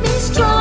me strong.